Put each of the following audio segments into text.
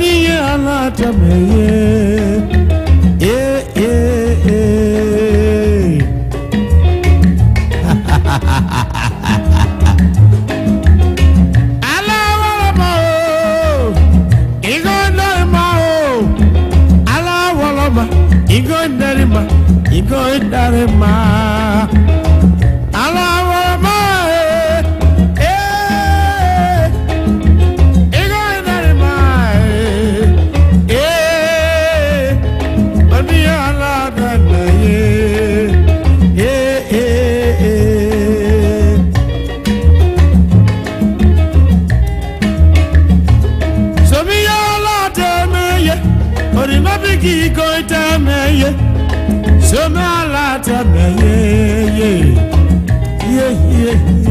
Niye anlatam heye ki goita meye Soma lata meye Ye ye ye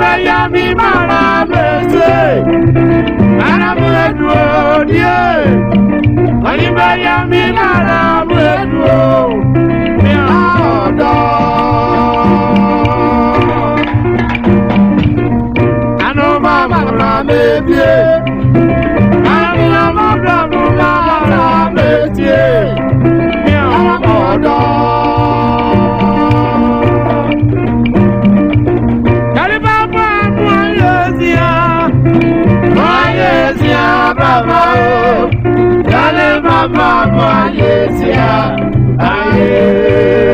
bɛyɛ mi mara bese aramu edu o die oni bɛyɛ mi mara bese o. mama o, yale mama mo ayé tí ayé.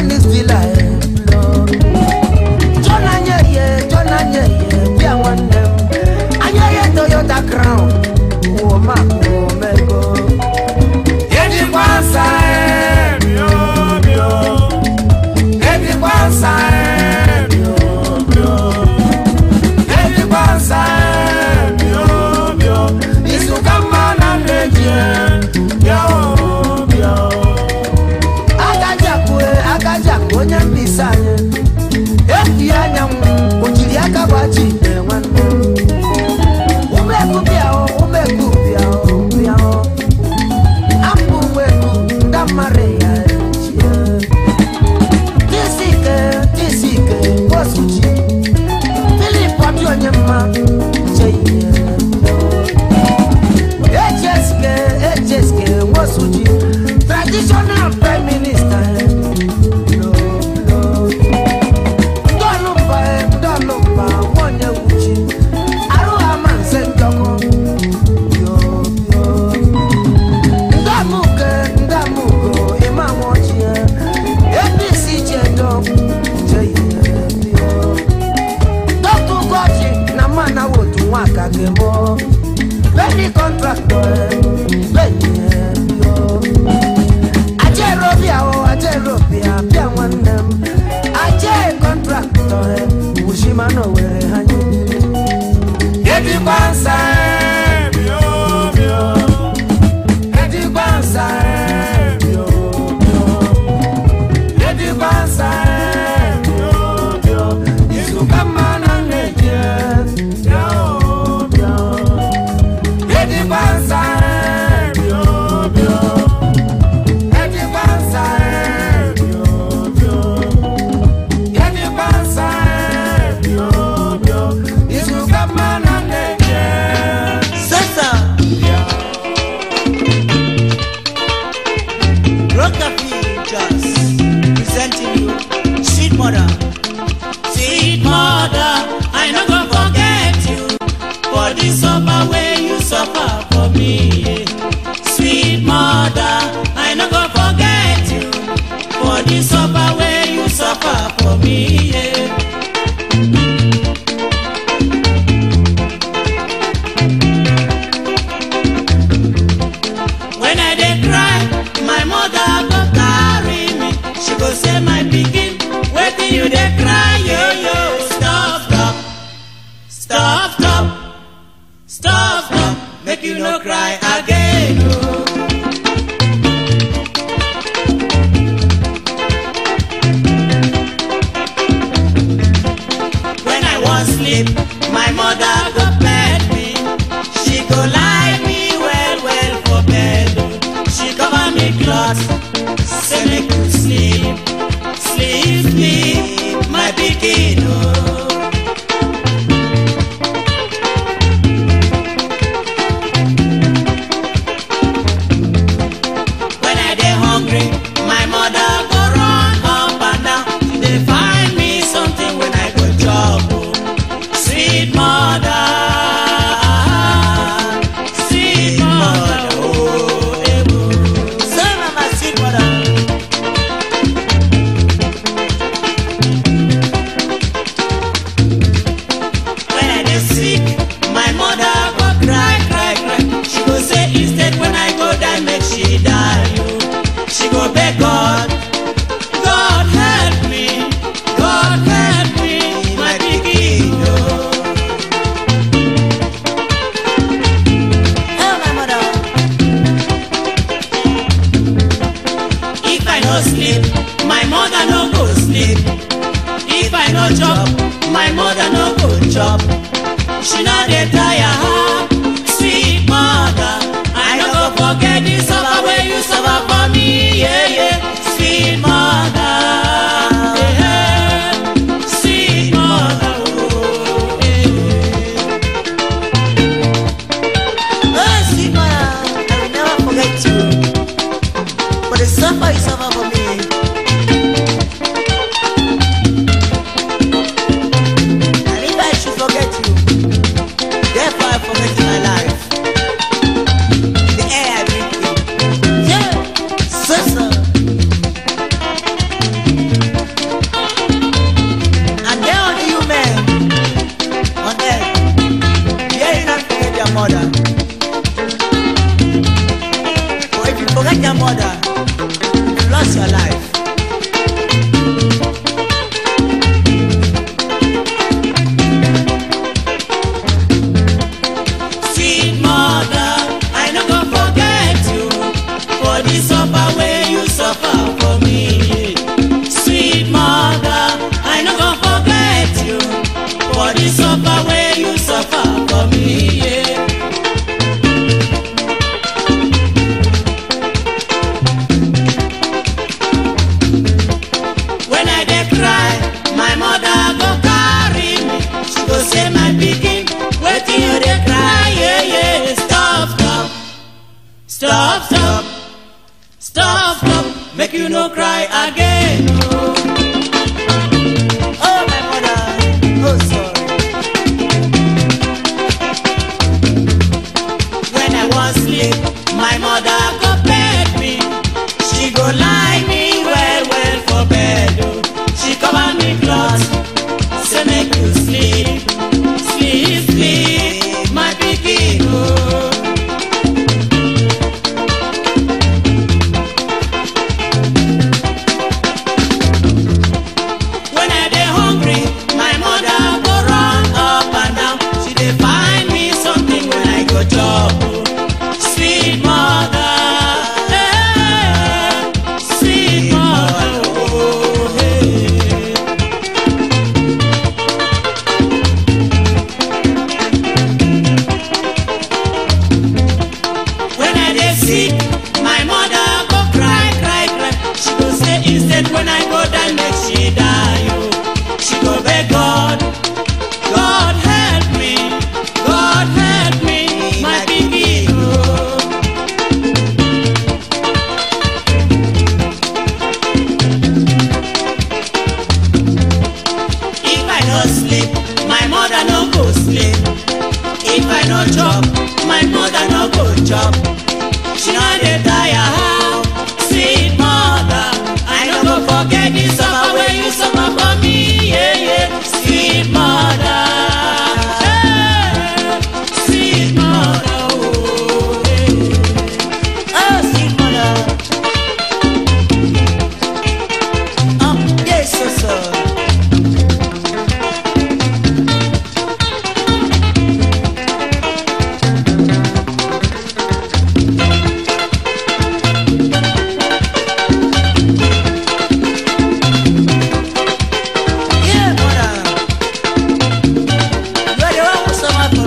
all is still I Milky I'm a.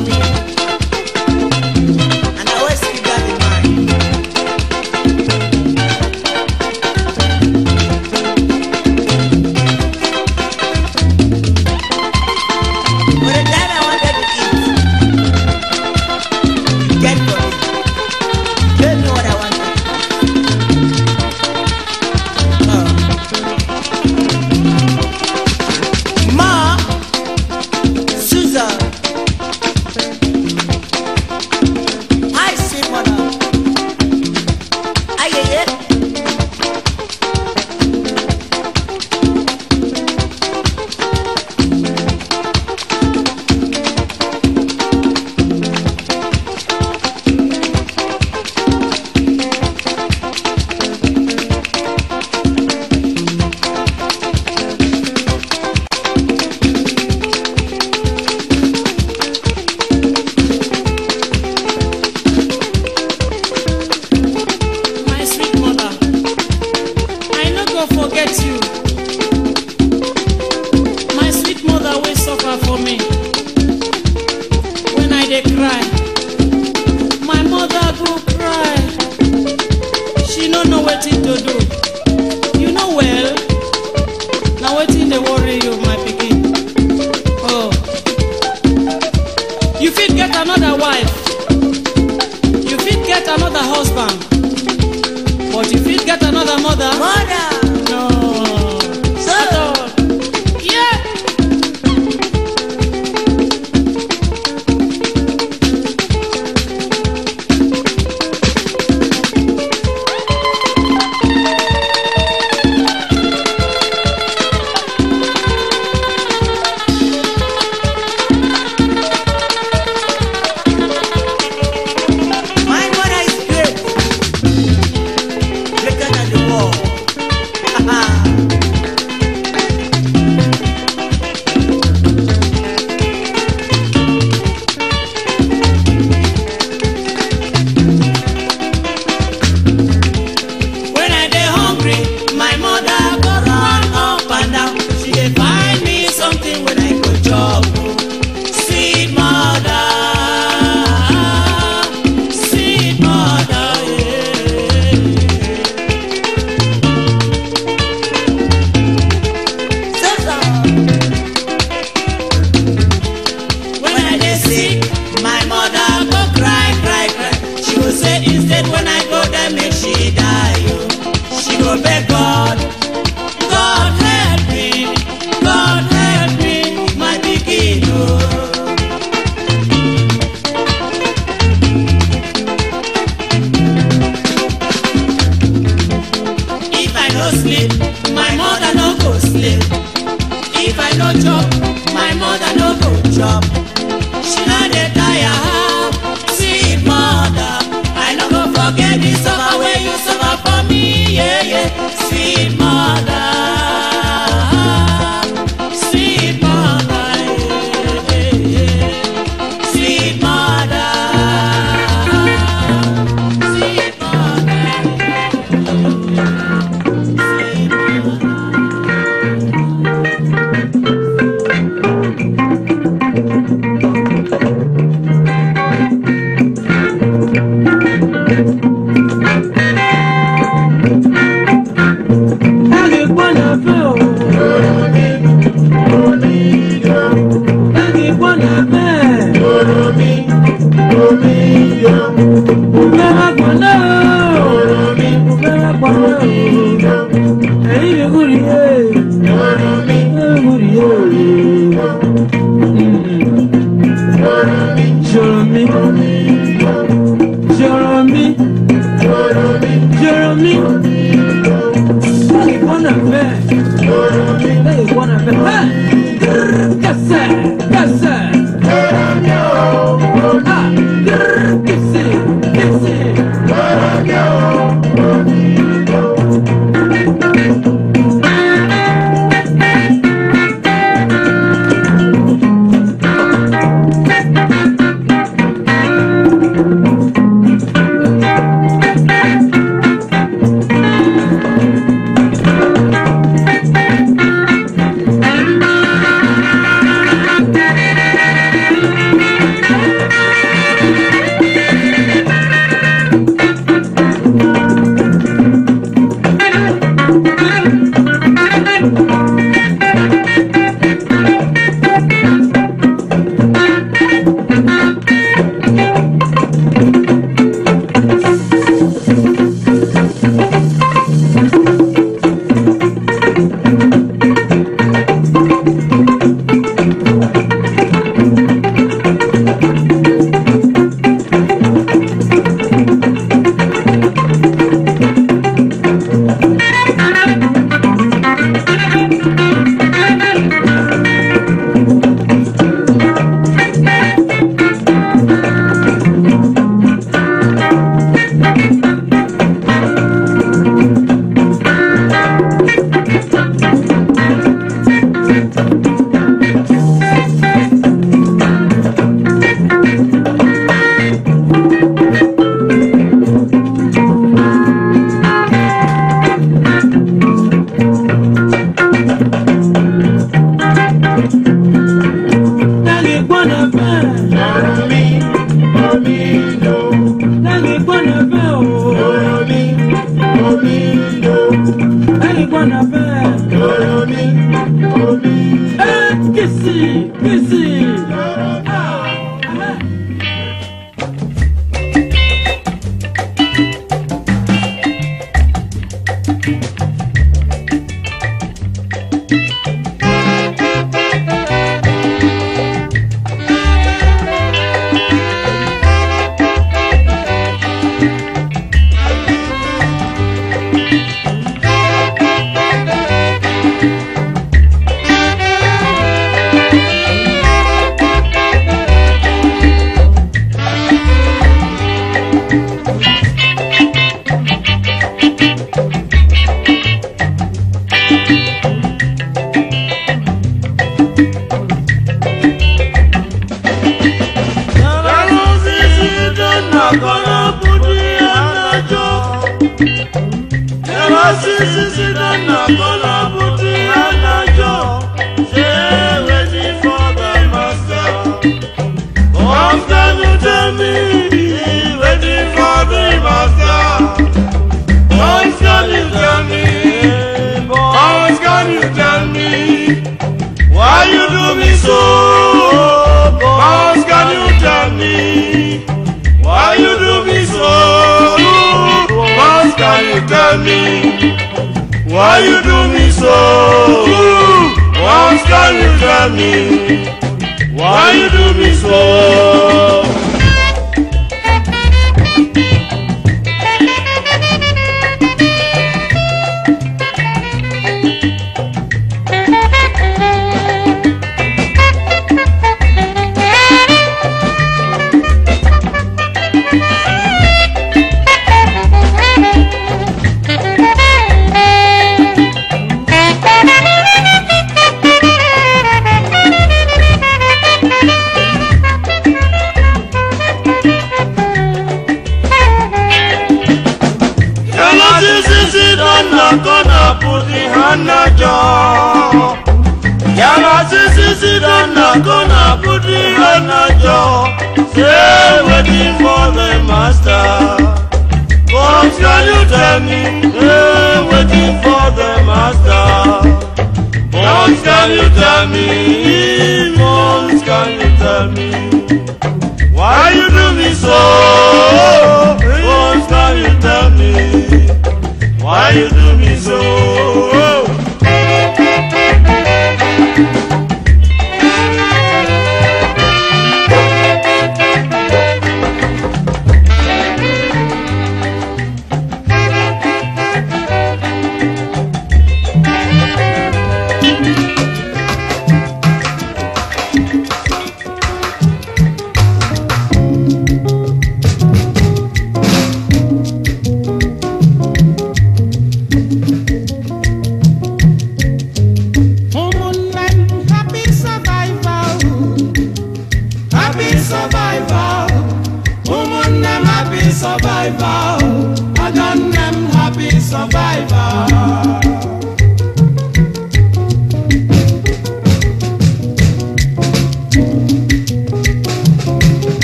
na na na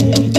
Thank you.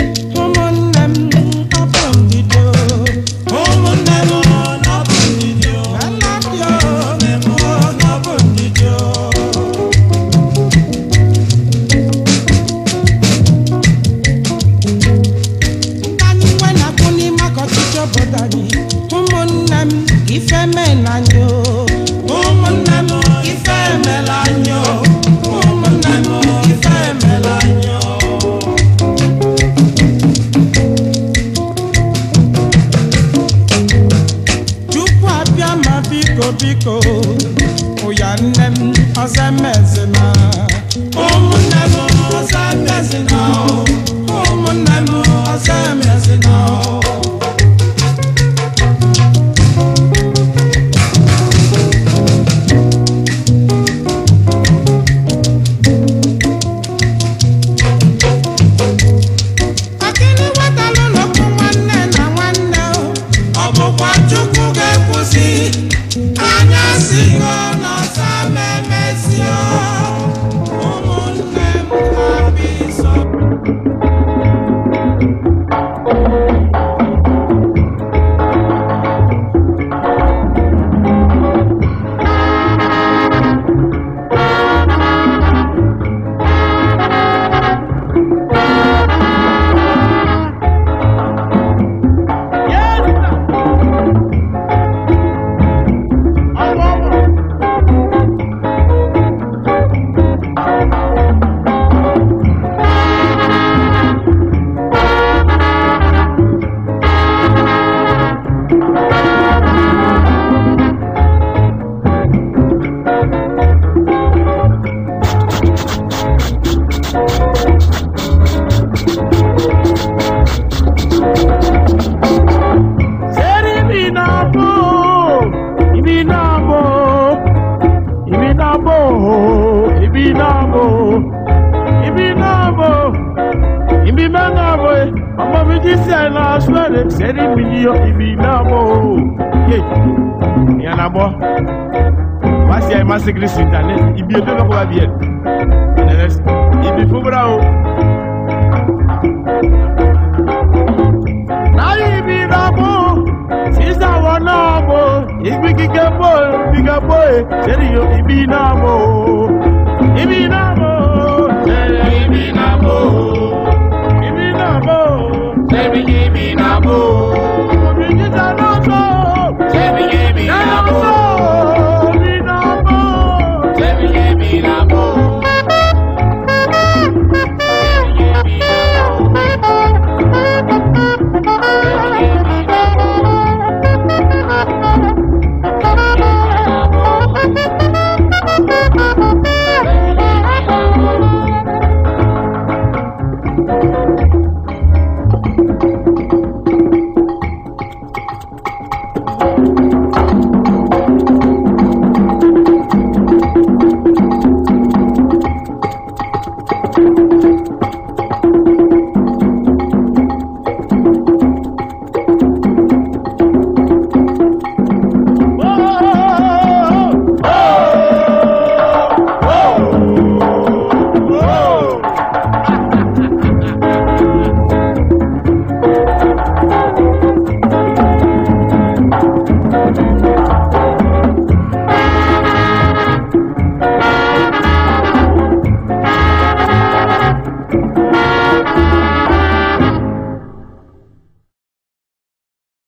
Seri mi ní ibi náà mọ́ o yé ìyẹn la bọ́ wá sí ẹ̀ máa segin sí ìtàn ibi ètò ìlọ́kọ̀ bá bí ẹ̀ ibi fúnbúra o. láyé ibi náà mọ́ sísá wọn náà mọ́ ibi kíkẹ́ bọ́ ibi kíkẹ́ bọ́ ibi náà ibi náà mọ́ ibi náà mọ́. Let me, give me,